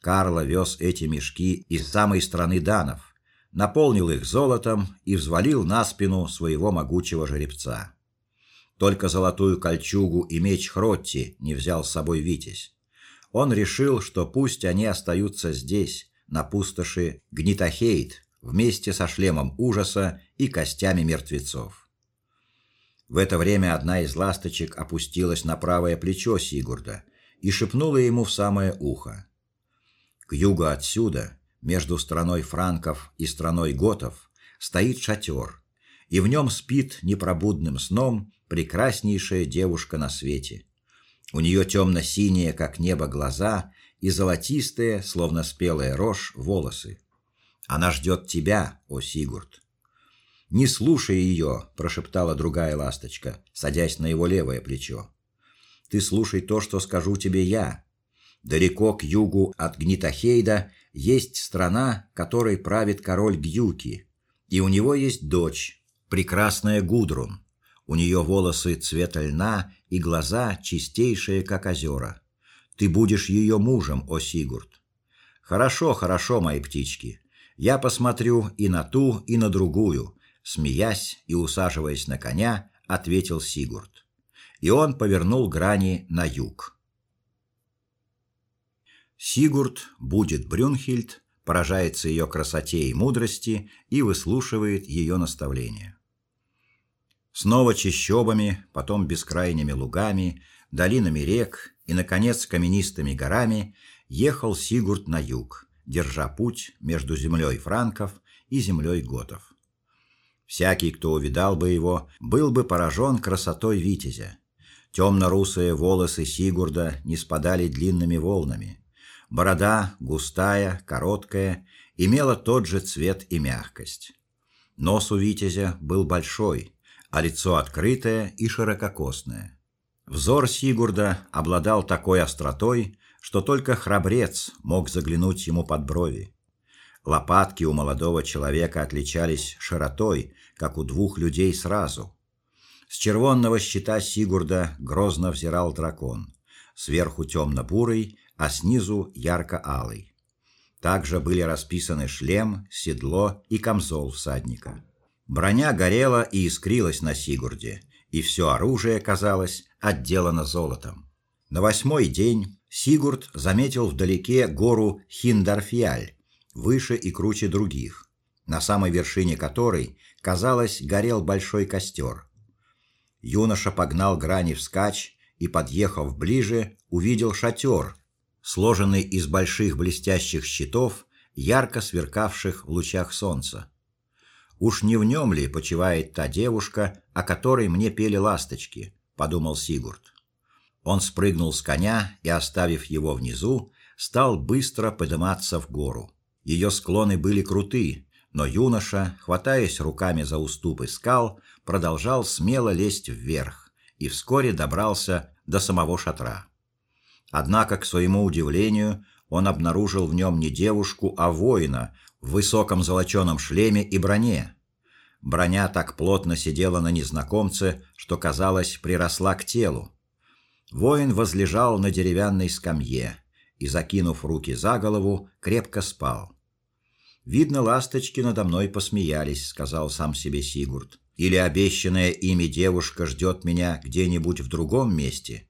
Карло вез эти мешки из самой страны данов, наполнил их золотом и взвалил на спину своего могучего жеребца. Только золотую кольчугу и меч Хротти не взял с собой Витязь. Он решил, что пусть они остаются здесь, на пустоши Гнитахейт, вместе со шлемом ужаса и костями мертвецов. В это время одна из ласточек опустилась на правое плечо Сигурда и шепнула ему в самое ухо: "К югу отсюда, между страной франков и страной готов, стоит шатер, и в нем спит непробудным сном прекраснейшая девушка на свете. У нее темно синие как небо, глаза и золотистые, словно спелая рожь, волосы. Она ждет тебя, о Сигурд. Не слушай ее, прошептала другая ласточка, садясь на его левое плечо. Ты слушай то, что скажу тебе я. Далеко к югу от Гнитахейда есть страна, которой правит король Гюки, и у него есть дочь, прекрасная Гудрун. У нее волосы цвета льна и глаза чистейшие, как озера. Ты будешь ее мужем, о Сигурд. Хорошо, хорошо, мои птички. Я посмотрю и на ту, и на другую, смеясь и усаживаясь на коня, ответил Сигурд. И он повернул грани на юг. Сигурд будет Брюнхильд, поражается ее красоте и мудрости и выслушивает ее наставления. Снова чащобами, потом бескрайними лугами, долинами рек и наконец каменистыми горами ехал Сигурд на юг, держа путь между землей франков и землей готов. Всякий, кто увидал бы его, был бы поражен красотой витязя. Темно-русые волосы Сигурда не спадали длинными волнами. Борода, густая, короткая, имела тот же цвет и мягкость. Нос у витязя был большой, а лицо открытое и ширококосное. Взор Сигурда обладал такой остротой, что только храбрец мог заглянуть ему под брови. Лопатки у молодого человека отличались широтой, как у двух людей сразу. С червонного щита Сигурда грозно взирал дракон, сверху темно бурый а снизу ярко-алый. Также были расписаны шлем, седло и камзол всадника. Броня горела и искрилась на Сигурде, и все оружие, казалось, отделано золотом. На восьмой день Сигурд заметил вдалеке гору Хиндарфьяль, выше и круче других, на самой вершине которой, казалось, горел большой костер. Юноша погнал грани вскачь и, подъехав ближе, увидел шатер, сложенный из больших блестящих щитов, ярко сверкавших в лучах солнца. Уж не в нем ли почивает та девушка, о которой мне пели ласточки, подумал Сигурд. Он спрыгнул с коня и, оставив его внизу, стал быстро подниматься в гору. Ее склоны были круты, но юноша, хватаясь руками за уступы скал, продолжал смело лезть вверх и вскоре добрался до самого шатра. Однако, к своему удивлению, он обнаружил в нем не девушку, а воина в высоком золоченом шлеме и броне. Броня так плотно сидела на незнакомце, что казалось, приросла к телу. Воин возлежал на деревянной скамье и, закинув руки за голову, крепко спал. Видно, ласточки надо мной посмеялись, сказал сам себе Сигурд. Или обещанная ими девушка ждет меня где-нибудь в другом месте.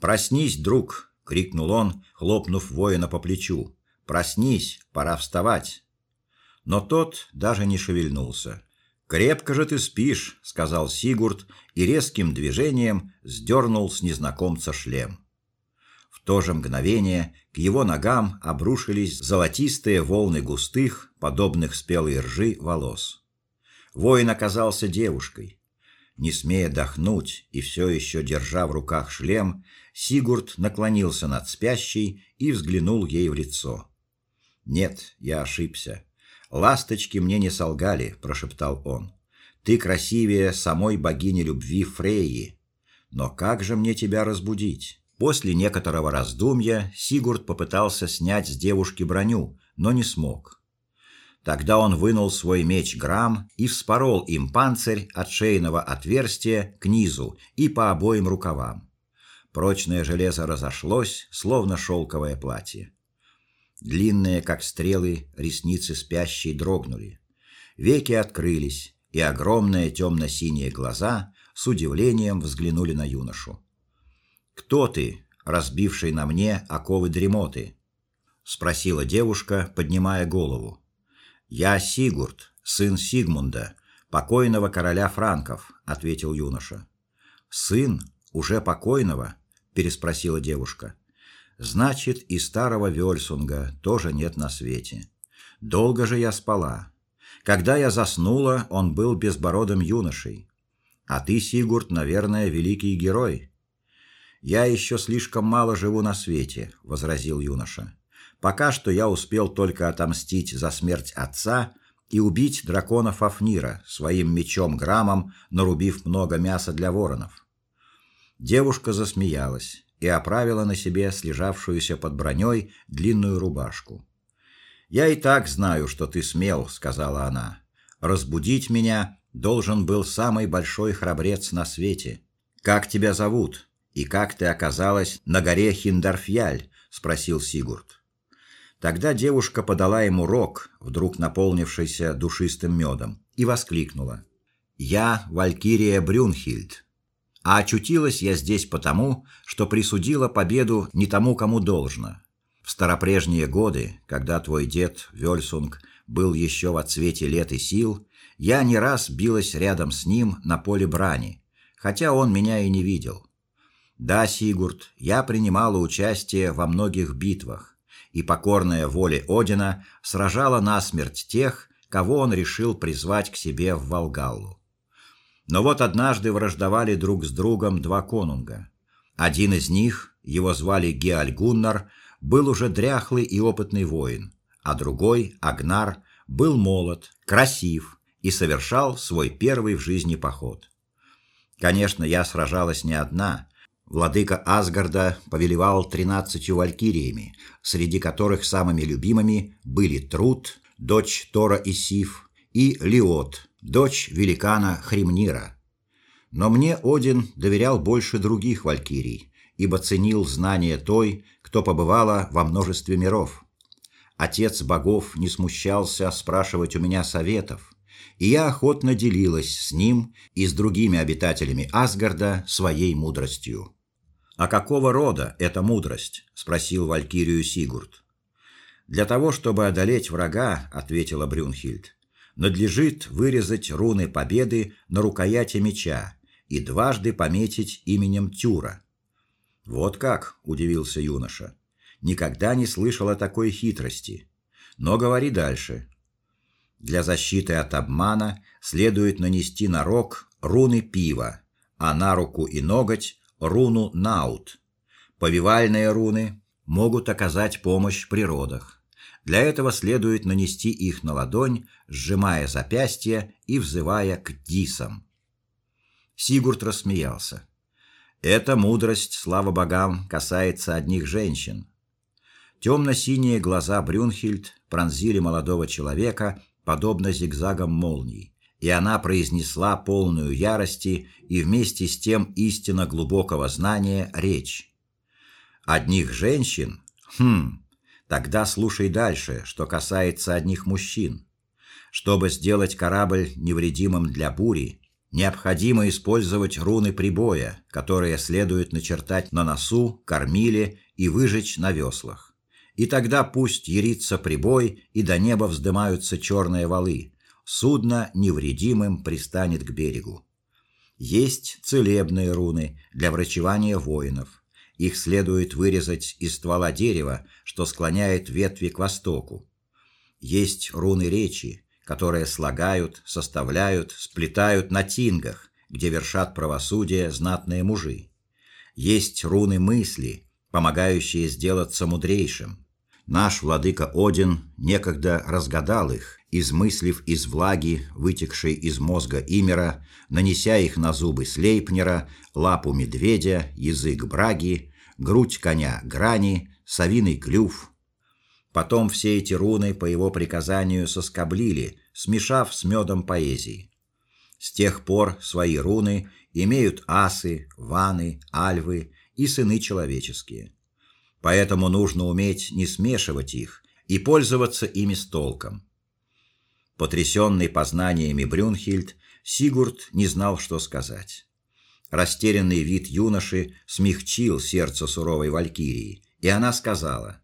Проснись, друг, крикнул он, хлопнув воина по плечу. Проснись, пора вставать. Но тот даже не шевельнулся. Крепко же ты спишь, сказал Сигурд и резким движением сдернул с незнакомца шлем. В то же мгновение к его ногам обрушились золотистые волны густых, подобных спелой ржи, волос. Воин оказался девушкой. Не смея дохнуть и все еще держа в руках шлем, Сигурд наклонился над спящей и взглянул ей в лицо. Нет, я ошибся. Ласточки мне не солгали, прошептал он. Ты красивее самой богини любви Фрейи. Но как же мне тебя разбудить? После некоторого раздумья Сигурд попытался снять с девушки броню, но не смог. Тогда он вынул свой меч Грам и вспорол им панцирь от шейного отверстия к низу и по обоим рукавам. Прочное железо разошлось, словно шелковое платье. Длинные, как стрелы, ресницы спящей дрогнули. Веки открылись, и огромные темно-синие глаза с удивлением взглянули на юношу. Кто ты, разбивший на мне оковы дремоты? спросила девушка, поднимая голову. Я Сигурд, сын Сигмунда, покойного короля франков, ответил юноша. Сын уже покойного? переспросила девушка. Значит, и старого Вельсунга тоже нет на свете. Долго же я спала. Когда я заснула, он был безбородым юношей. А ты, Сигурд, наверное, великий герой. Я еще слишком мало живу на свете, возразил юноша. Пока что я успел только отомстить за смерть отца и убить дракона Фафнира своим мечом Грамом, нарубив много мяса для воронов. Девушка засмеялась и оправила на себе слежавшуюся под броней длинную рубашку. Я и так знаю, что ты смел, сказала она. Разбудить меня должен был самый большой храбрец на свете. Как тебя зовут и как ты оказалась на горе Хиндарфьяль? спросил Сигурд. Тогда девушка подала ему рог, вдруг наполнившийся душистым медом, и воскликнула: "Я Валькирия Брюнхильд, а очутилась я здесь потому, что присудила победу не тому, кому должно. В старопрежние годы, когда твой дед Вельсунг был еще в отцвете лет и сил, я не раз билась рядом с ним на поле брани, хотя он меня и не видел. Да, Сигурд, я принимала участие во многих битвах, и покорная воле Одина сражала насмерть тех, кого он решил призвать к себе в Волгаллу. Но вот однажды враждовали друг с другом два конунга. Один из них, его звали Геальгуннар, был уже дряхлый и опытный воин, а другой, Агнар, был молод, красив и совершал свой первый в жизни поход. Конечно, я сражалась не одна. Владыка Асгарда повелевал тринадцатью валькириями, среди которых самыми любимыми были Труд, дочь Тора и Сив, и Лиот, дочь великана Хримнира. Но мне Один доверял больше других валькирий, ибо ценил знания той, кто побывала во множестве миров. Отец богов не смущался спрашивать у меня советов, и я охотно делилась с ним и с другими обитателями Асгарда своей мудростью. А какого рода эта мудрость? спросил валькирию Сигурд. Для того, чтобы одолеть врага, ответила Брюнхильд надлежит вырезать руны победы на рукояти меча и дважды пометить именем Тюра. Вот как, удивился юноша. Никогда не слышал о такой хитрости. Но говори дальше. Для защиты от обмана следует нанести на рог руны пива, а на руку и ноготь руну наут. Повивальные руны могут оказать помощь при родах. Для этого следует нанести их на ладонь, сжимая запястье и взывая к дисам. Сигурд рассмеялся. Эта мудрость, слава богам, касается одних женщин. Темно-синие глаза Брюнхильд пронзили молодого человека, подобно зигзагам молний, и она произнесла полную ярости и вместе с тем истинно глубокого знания речь. Одних женщин? Хм. Тогда слушай дальше, что касается одних мужчин. Чтобы сделать корабль невредимым для бури, необходимо использовать руны прибоя, которые следует начертать на носу, кормиле и выжечь на веслах. И тогда пусть ярится прибой, и до неба вздымаются черные валы. Судно невредимым пристанет к берегу. Есть целебные руны для врачевания воинов. Их следует вырезать из ствола дерева, что склоняет ветви к востоку. Есть руны речи, которые слагают, составляют, сплетают на тингах, где вершат правосудие знатные мужи. Есть руны мысли, помогающие сделаться мудрейшим. Наш владыка Один некогда разгадал их, измыслив из влаги, вытекшей из мозга Имера, нанеся их на зубы Слейпнера, лапу медведя, язык браги, грудь коня грани, совиный клюв, Потом все эти руны по его приказанию соскоблили, смешав с медом поэзии. С тех пор свои руны имеют асы, ваны, альвы и сыны человеческие. Поэтому нужно уметь не смешивать их и пользоваться ими с толком. Потрясенный познаниями Брюнхильд, Сигурд не знал, что сказать. Растерянный вид юноши смягчил сердце суровой валькирии, и она сказала: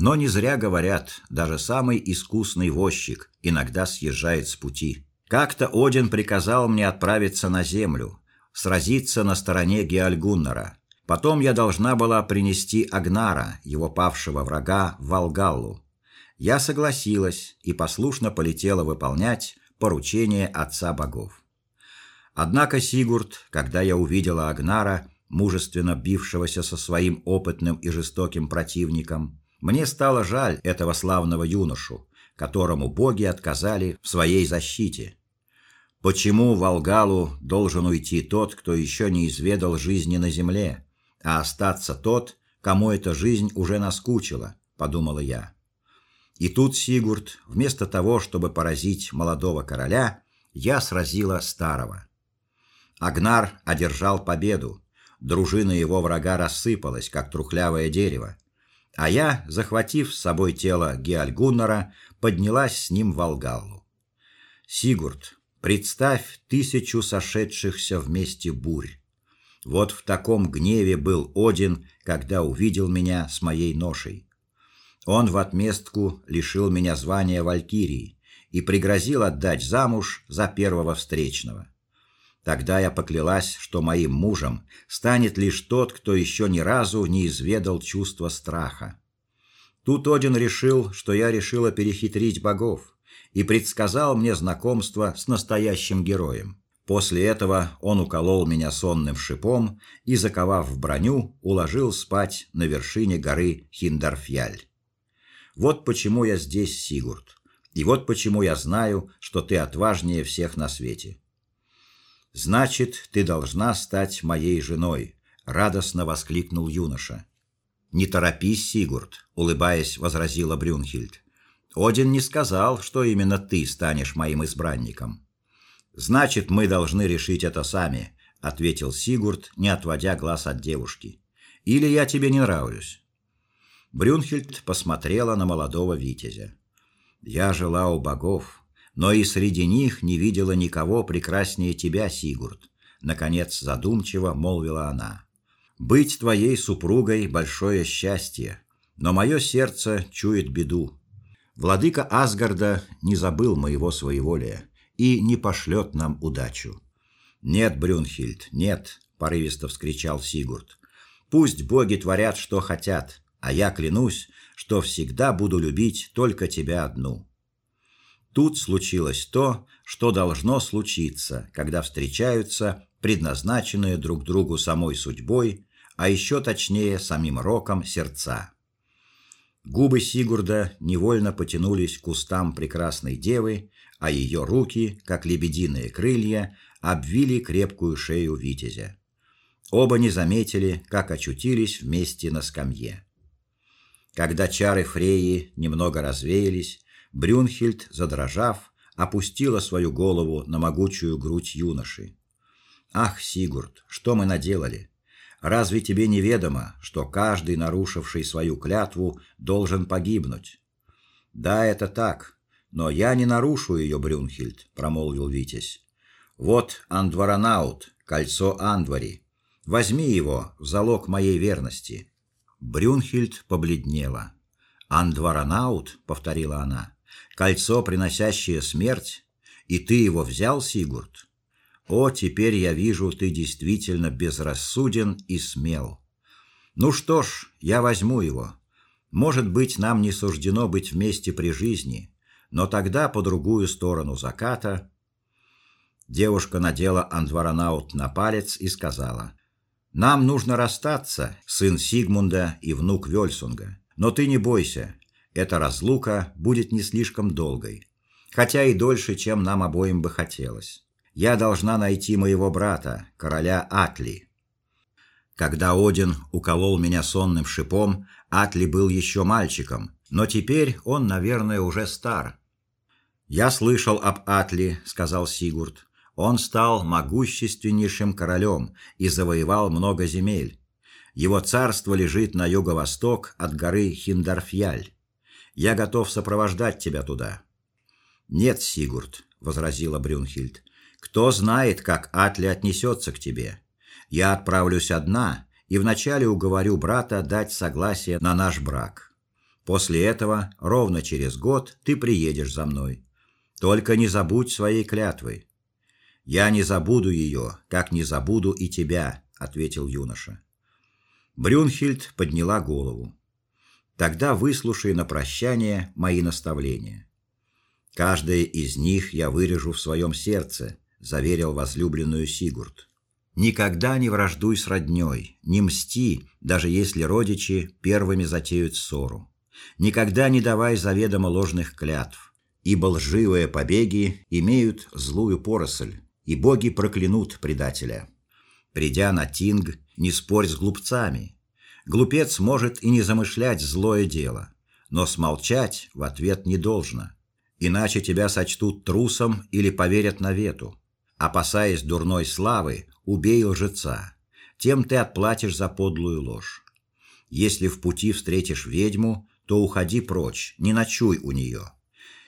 но не зря говорят, даже самый искусный возчик иногда съезжает с пути. Как-то Один приказал мне отправиться на землю, сразиться на стороне Геальгуннара. Потом я должна была принести Агнара, его павшего врага, в Волгаллу. Я согласилась и послушно полетела выполнять поручение отца богов. Однако Сигурд, когда я увидела Агнара, мужественно бившегося со своим опытным и жестоким противником, мне стало жаль этого славного юношу, которому боги отказали в своей защите. Почему в Алгалу должен уйти тот, кто еще не изведал жизни на земле, а остаться тот, кому эта жизнь уже наскучила, подумала я. И тут Сигурд, вместо того, чтобы поразить молодого короля, я сразила старого. Агнар одержал победу. Дружина его врага рассыпалась, как трухлявое дерево а я, захватив с собой тело Геальгуннара, поднялась с ним в Волгаллу. Сигурд, представь тысячу сошедшихся вместе бурь. Вот в таком гневе был Один, когда увидел меня с моей ношей. Он в отместку лишил меня звания валькирии и пригрозил отдать замуж за первого встречного. Тогда я поклялась, что моим мужем станет лишь тот, кто еще ни разу не изведал чувства страха. Тут Один решил, что я решила перехитрить богов и предсказал мне знакомство с настоящим героем. После этого он уколол меня сонным шипом и, заковав в броню, уложил спать на вершине горы Хиндарфьяль. Вот почему я здесь, Сигурд. И вот почему я знаю, что ты отважнее всех на свете. Значит, ты должна стать моей женой, радостно воскликнул юноша. Не торопись, Сигурд, улыбаясь, возразила Брюнхильд. Один не сказал, что именно ты станешь моим избранником. Значит, мы должны решить это сами, ответил Сигурд, не отводя глаз от девушки. Или я тебе не нравлюсь? Брюнхильд посмотрела на молодого витязя. Я жила у богов, но и среди них не видела никого прекраснее тебя, Сигурд, наконец задумчиво молвила она. Быть твоей супругой большое счастье, но мое сердце чует беду. Владыка Асгарда не забыл моего своеволия и не пошлет нам удачу. Нет, Брюнхильд, нет, порывисто вскричал Сигурд. Пусть боги творят что хотят, а я клянусь, что всегда буду любить только тебя одну. Тут случилось то, что должно случиться, когда встречаются предназначенные друг другу самой судьбой, а еще точнее самим роком сердца. Губы Сигурда невольно потянулись к устам прекрасной девы, а ее руки, как лебединые крылья, обвили крепкую шею витязя. Оба не заметили, как очутились вместе на скамье. Когда чары Фреи немного развеялись, Брюнхильд, задрожав, опустила свою голову на могучую грудь юноши. Ах, Сигурд, что мы наделали? Разве тебе неведомо, что каждый, нарушивший свою клятву, должен погибнуть? Да, это так, но я не нарушу ее, Брюнхильд, промолвил Витязь. Вот Андваранаут, кольцо Андвари. Возьми его в залог моей верности. Брюнхильд побледнела. Андваранаут, повторила она. Кольцо, приносящее смерть, и ты его взял, Сигурд? О, теперь я вижу, ты действительно безрассуден и смел. Ну что ж, я возьму его. Может быть, нам не суждено быть вместе при жизни, но тогда по другую сторону заката Девушка надела андваранаут на палец и сказала: "Нам нужно расстаться, сын Сигмунда и внук Вёльсунга. Но ты не бойся, эта разлука будет не слишком долгой, хотя и дольше, чем нам обоим бы хотелось. Я должна найти моего брата, короля Атли. Когда Один уколол меня сонным шипом, Атли был еще мальчиком, но теперь он, наверное, уже стар. Я слышал об Атли, сказал Сигурд. Он стал могущественнейшим королем и завоевал много земель. Его царство лежит на юго-восток от горы Хиндарфьяль. Я готов сопровождать тебя туда. Нет, Сигурд, возразила Брюнхильд. Кто знает, как Атли отнесется к тебе? Я отправлюсь одна и вначале уговорю брата дать согласие на наш брак. После этого, ровно через год, ты приедешь за мной. Только не забудь своей клятвы. Я не забуду ее, как не забуду и тебя, ответил юноша. Брюнхильд подняла голову. Тогда выслушай на прощание мои наставления. Каждое из них я вырежу в своем сердце, заверил возлюбленную Сигурд. Никогда не враждуй с роднёй, не мсти, даже если родичи первыми затеют ссору. Никогда не давай заведомо ложных клятв, ибо лживые побеги имеют злую поросль и боги проклянут предателя. Придя на тинг, не спорь с глупцами. Глупец может и не замышлять злое дело, но смолчать в ответ не должно, иначе тебя сочтут трусом или поверят навету. Опасаясь дурной славы, убей лжеца. Тем ты отплатишь за подлую ложь. Если в пути встретишь ведьму, то уходи прочь, не ночуй у нее.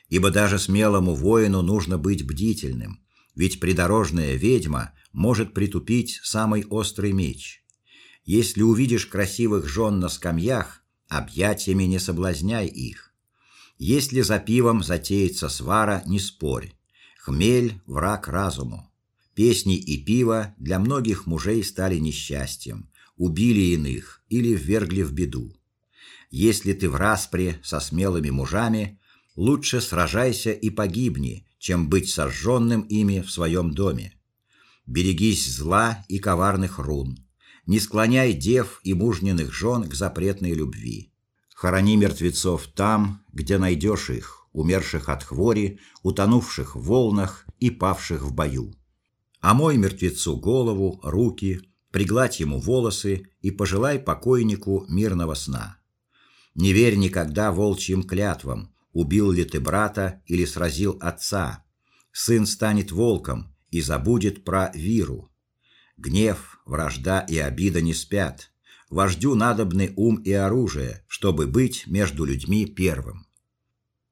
Ибо даже смелому воину нужно быть бдительным, ведь придорожная ведьма может притупить самый острый меч. Если увидишь красивых жен на скамьях, объятиями не соблазняй их. Если за пивом затеется свара, не спорь. Хмель враг разуму. Песни и пиво для многих мужей стали несчастьем, убили иных или ввергли в беду. Если ты в распре со смелыми мужами, лучше сражайся и погибни, чем быть сожженным ими в своем доме. Берегись зла и коварных рун. Не склоняй дев и мужниных жен к запретной любви. Хорони мертвецов там, где найдешь их, умерших от хвори, утонувших в волнах и павших в бою. Омой мертвецу голову, руки, пригладь ему волосы и пожелай покойнику мирного сна. Не верь никогда волчьим клятвам, убил ли ты брата или сразил отца. Сын станет волком и забудет про виру. Гнев, вражда и обида не спят. Вождю надобны ум и оружие, чтобы быть между людьми первым.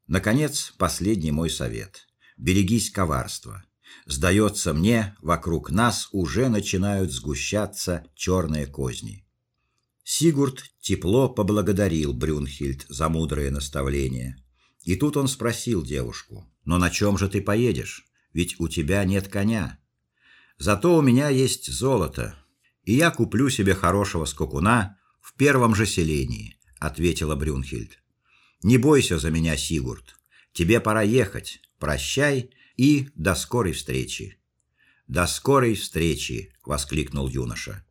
Наконец, последний мой совет. Берегись коварства. Сдается мне, вокруг нас уже начинают сгущаться черные козни. Сигурд тепло поблагодарил Брюнхильд за мудрое наставление. И тут он спросил девушку: "Но на чем же ты поедешь? Ведь у тебя нет коня. Зато у меня есть золото, и я куплю себе хорошего скакуна в первом же селении", ответила Брюнхильд. "Не бойся за меня, Сигурд. Тебе пора ехать. Прощай и до скорой встречи. До скорой встречи, воскликнул юноша.